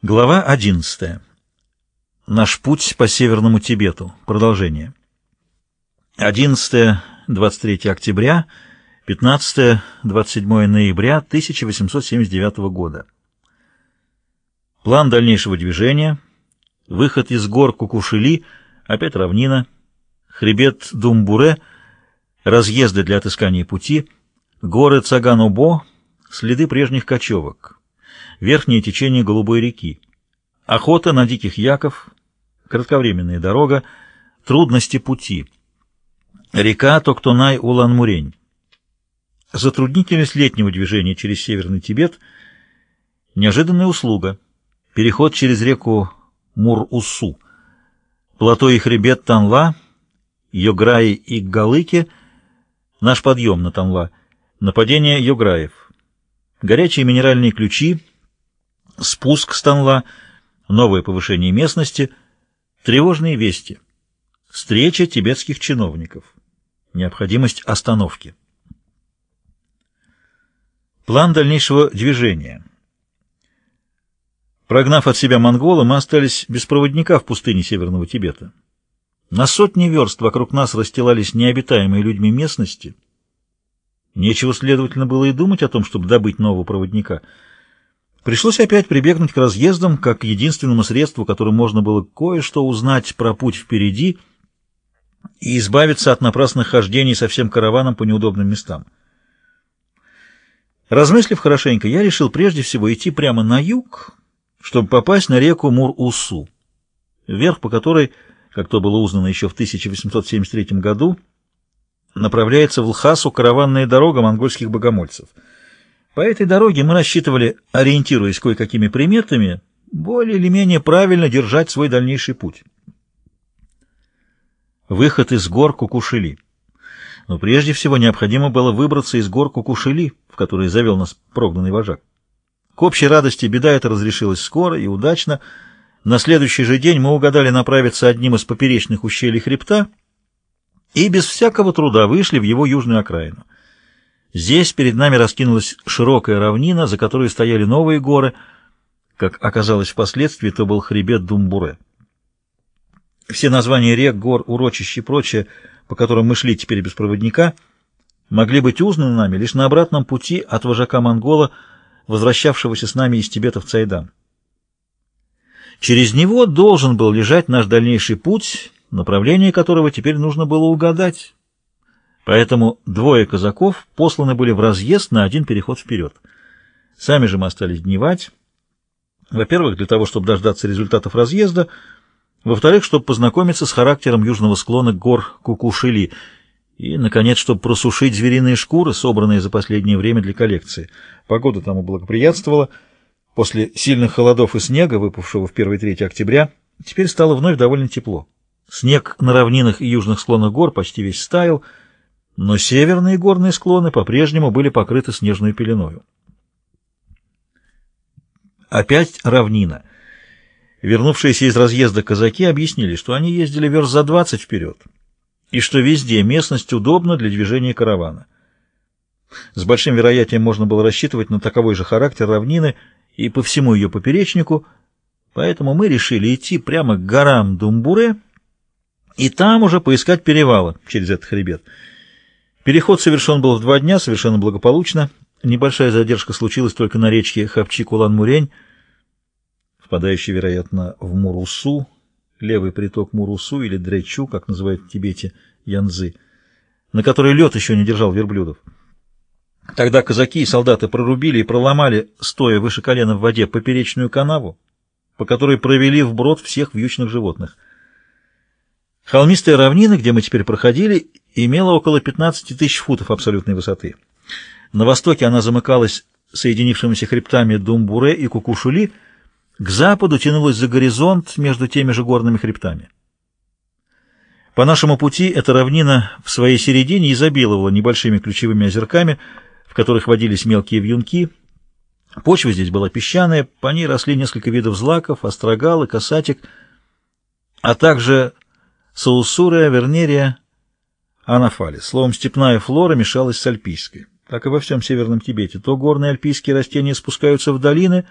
Глава 11. Наш путь по Северному Тибету. Продолжение. 11-23 октября, 15-27 ноября 1879 года. План дальнейшего движения. Выход из гор Кукушили, опять равнина, хребет Думбуре, разъезды для отыскания пути, горы Цаган-Обо, следы прежних кочевок верхнее течение Голубой реки. Охота на диких яков, кратковременная дорога, трудности пути. Река Токтонай-Улан-Мурень. Затруднительность летнего движения через Северный Тибет. Неожиданная услуга. Переход через реку Мур-Усу. Плато и хребет Танла, Йограи и Галыки. Наш подъем на Танла. Нападение Йограев. Горячие минеральные ключи спуск Станла, новое повышение местности, тревожные вести, встреча тибетских чиновников, необходимость остановки. План дальнейшего движения. Прогнав от себя монгола, мы остались без проводника в пустыне Северного Тибета. На сотни верст вокруг нас расстилались необитаемые людьми местности. Нечего, следовательно, было и думать о том, чтобы добыть нового проводника — Пришлось опять прибегнуть к разъездам, как к единственному средству, которым можно было кое-что узнать про путь впереди и избавиться от напрасных хождений со всем караваном по неудобным местам. Размыслив хорошенько, я решил прежде всего идти прямо на юг, чтобы попасть на реку Мур-Усу, вверх по которой, как то было узнано еще в 1873 году, направляется в Лхасу караванная дорога монгольских богомольцев — по этой дороге мы рассчитывали, ориентируясь кое-какими приметами, более или менее правильно держать свой дальнейший путь. Выход из гор Кукушили. Но прежде всего необходимо было выбраться из гор Кукушили, в которые завел нас прогнанный вожак. К общей радости беда эта разрешилась скоро и удачно. На следующий же день мы угадали направиться одним из поперечных ущелий хребта и без всякого труда вышли в его южную окраину. Здесь перед нами раскинулась широкая равнина, за которой стояли новые горы. Как оказалось впоследствии, то был хребет Думбуре. Все названия рек, гор, урочищ и прочее, по которым мы шли теперь без проводника, могли быть узнаны нами лишь на обратном пути от вожака Монгола, возвращавшегося с нами из Тибета в Цайдан. Через него должен был лежать наш дальнейший путь, направление которого теперь нужно было угадать. Поэтому двое казаков посланы были в разъезд на один переход вперед. Сами же мы остались дневать. Во-первых, для того, чтобы дождаться результатов разъезда. Во-вторых, чтобы познакомиться с характером южного склона гор Кукушили. И, наконец, чтобы просушить звериные шкуры, собранные за последнее время для коллекции. Погода тому благоприятствовала. После сильных холодов и снега, выпавшего в 1-3 октября, теперь стало вновь довольно тепло. Снег на равнинах и южных склонах гор почти весь стаял, но северные горные склоны по-прежнему были покрыты снежной пеленою. Опять равнина. Вернувшиеся из разъезда казаки объяснили, что они ездили верст за 20 вперед, и что везде местность удобна для движения каравана. С большим вероятием можно было рассчитывать на таковой же характер равнины и по всему ее поперечнику, поэтому мы решили идти прямо к горам Думбуре и там уже поискать перевала через этот хребет — Переход совершен был в два дня, совершенно благополучно. Небольшая задержка случилась только на речке Хапчи-Кулан-Мурень, впадающей, вероятно, в Мурусу, левый приток Мурусу или Дречу, как называют в Тибете Янзы, на которой лед еще не держал верблюдов. Тогда казаки и солдаты прорубили и проломали, стоя выше колена в воде, поперечную канаву, по которой провели вброд всех вьючных животных. Холмистая равнина, где мы теперь проходили, имела около 15 тысяч футов абсолютной высоты. На востоке она замыкалась соединившимися хребтами Думбуре и Кукушули, к западу тянулась за горизонт между теми же горными хребтами. По нашему пути эта равнина в своей середине изобиловала небольшими ключевыми озерками, в которых водились мелкие вьюнки. Почва здесь была песчаная, по ней росли несколько видов злаков, острогал и касатик, а также саусурия, вернерия, анафалис. Словом, степная флора мешалась с альпийской. Так и во всем Северном Тибете. То горные альпийские растения спускаются в долины,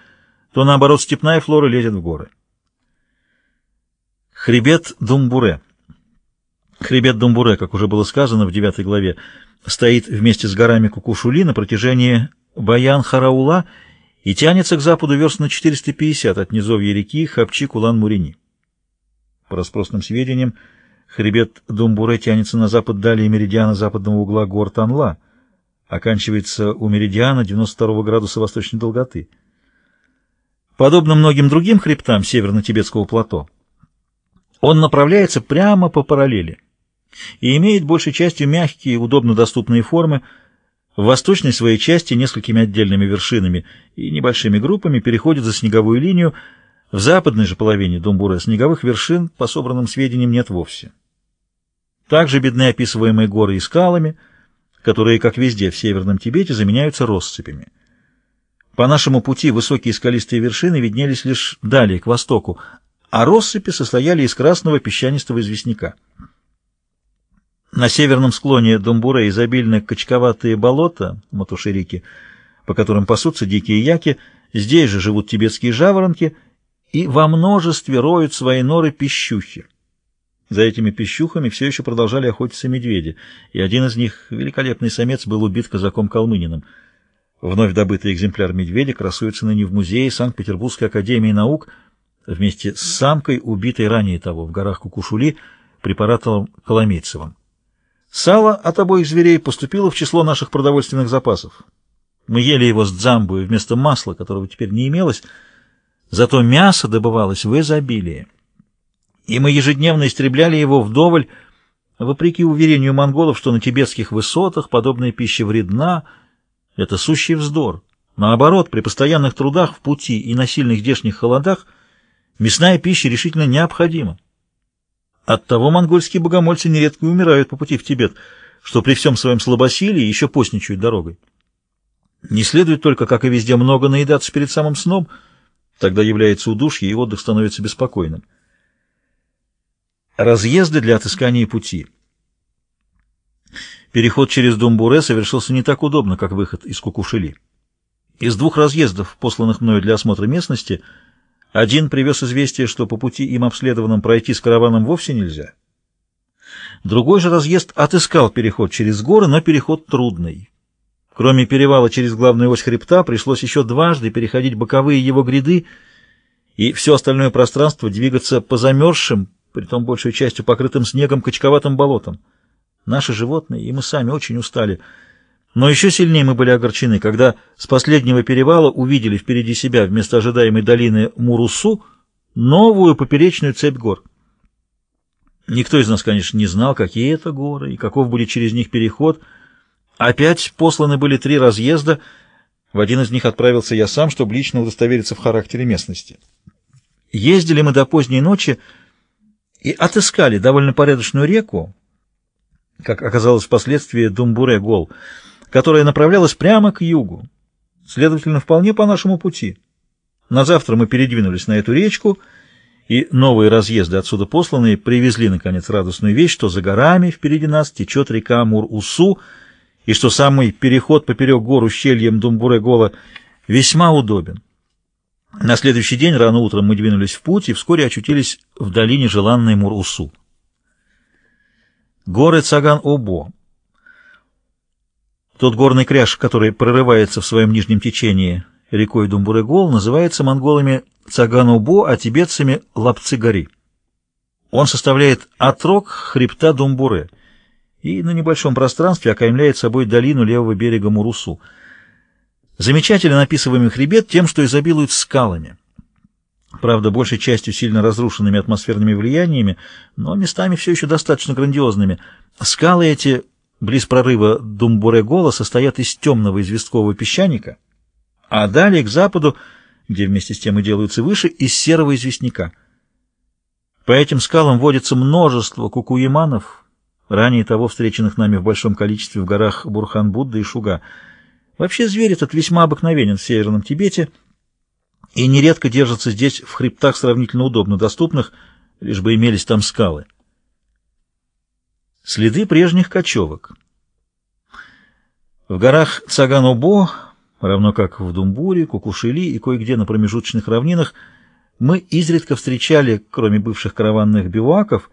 то наоборот, степная флора лезет в горы. Хребет Думбуре. Хребет Думбуре, как уже было сказано в девятой главе, стоит вместе с горами Кукушули на протяжении Баян-Хараула и тянется к западу верст на 450 от низовья реки Хапчи-Кулан-Мурини. По распросным сведениям, хребет Думбуре тянется на запад далее меридиана западного угла гор Танла, оканчивается у меридиана 92 градуса восточной долготы. Подобно многим другим хребтам северно-тибетского плато, он направляется прямо по параллели и имеет большей частью мягкие, удобно доступные формы, в восточной своей части несколькими отдельными вершинами и небольшими группами переходит за снеговую линию, в западной же половине Думбура снеговых вершин, по собранным сведениям, нет вовсе. Также бедны описываемые горы и скалами, которые, как везде в Северном Тибете, заменяются россыпями. По нашему пути высокие скалистые вершины виднелись лишь далее, к востоку, а россыпи состояли из красного песчанистого известняка. На северном склоне Думбуре изобильны качковатые болота, матушерики, по которым пасутся дикие яки, здесь же живут тибетские жаворонки и во множестве роют свои норы пищухи. За этими пищухами все еще продолжали охотиться медведи, и один из них, великолепный самец, был убит казаком-калмынином. Вновь добытый экземпляр медведя красуется ныне в музее Санкт-Петербургской академии наук вместе с самкой, убитой ранее того в горах Кукушули препаратом Коломейцевым. Сало от обоих зверей поступило в число наших продовольственных запасов. Мы ели его с дзамбою вместо масла, которого теперь не имелось, зато мясо добывалось в изобилии. И мы ежедневно истребляли его вдоволь, вопреки уверению монголов, что на тибетских высотах подобная пища вредна, это сущий вздор. Наоборот, при постоянных трудах в пути и на сильных здешних холодах мясная пища решительно необходима. Оттого монгольские богомольцы нередко умирают по пути в Тибет, что при всем своем слабосилии еще постничают дорогой. Не следует только, как и везде, много наедаться перед самым сном, тогда является удушье, и отдых становится беспокойным. Разъезды для отыскания пути. Переход через Думбуре совершился не так удобно, как выход из Кукушели. Из двух разъездов, посланных мною для осмотра местности, один привез известие, что по пути им обследованным пройти с караваном вовсе нельзя. Другой же разъезд отыскал переход через горы, но переход трудный. Кроме перевала через главную ось хребта, пришлось еще дважды переходить боковые его гряды и все остальное пространство двигаться по замерзшим, притом большей частью покрытым снегом, качковатым болотам. Наши животные и мы сами очень устали — но еще сильнее мы были огорчены, когда с последнего перевала увидели впереди себя вместо ожидаемой долины Мурусу новую поперечную цепь гор. Никто из нас, конечно, не знал, какие это горы и каков будет через них переход. Опять посланы были три разъезда. В один из них отправился я сам, чтобы лично удостовериться в характере местности. Ездили мы до поздней ночи и отыскали довольно порядочную реку, как оказалось впоследствии Думбуре-Гол — которая направлялась прямо к югу, следовательно, вполне по нашему пути. На завтра мы передвинулись на эту речку, и новые разъезды отсюда посланные привезли, наконец, радостную вещь, что за горами впереди нас течет река Мур-Усу, и что самый переход поперек гор ущельем Думбуре-Гола весьма удобен. На следующий день рано утром мы двинулись в путь и вскоре очутились в долине желанной Мур-Усу. Горы Цаган-Обо тот горный кряж, который прорывается в своем нижнем течении рекой Думбурегол, называется монголами Цаганубо, а тибетцами Лапцы-Гори. Он составляет отрог хребта Думбуре и на небольшом пространстве окаймляет собой долину левого берега Мурусу. Замечателен описываемый хребет тем, что изобилует скалами. Правда, большей частью сильно разрушенными атмосферными влияниями, но местами все еще достаточно грандиозными. Скалы эти близ прорыва Думбуре-Гола состоят из темного известкового песчаника, а далее к западу, где вместе с тем и делаются выше, из серого известняка. По этим скалам водится множество кукуеманов, ранее того встреченных нами в большом количестве в горах Бурхан-Будда и Шуга. Вообще зверь этот весьма обыкновенен в Северном Тибете и нередко держится здесь в хребтах сравнительно удобно доступных, лишь бы имелись там скалы. Следы прежних кочевок. В горах Цаганобо равно как в Думбуре, Кукушели и кое-где на промежуточных равнинах, мы изредка встречали, кроме бывших караванных биваков,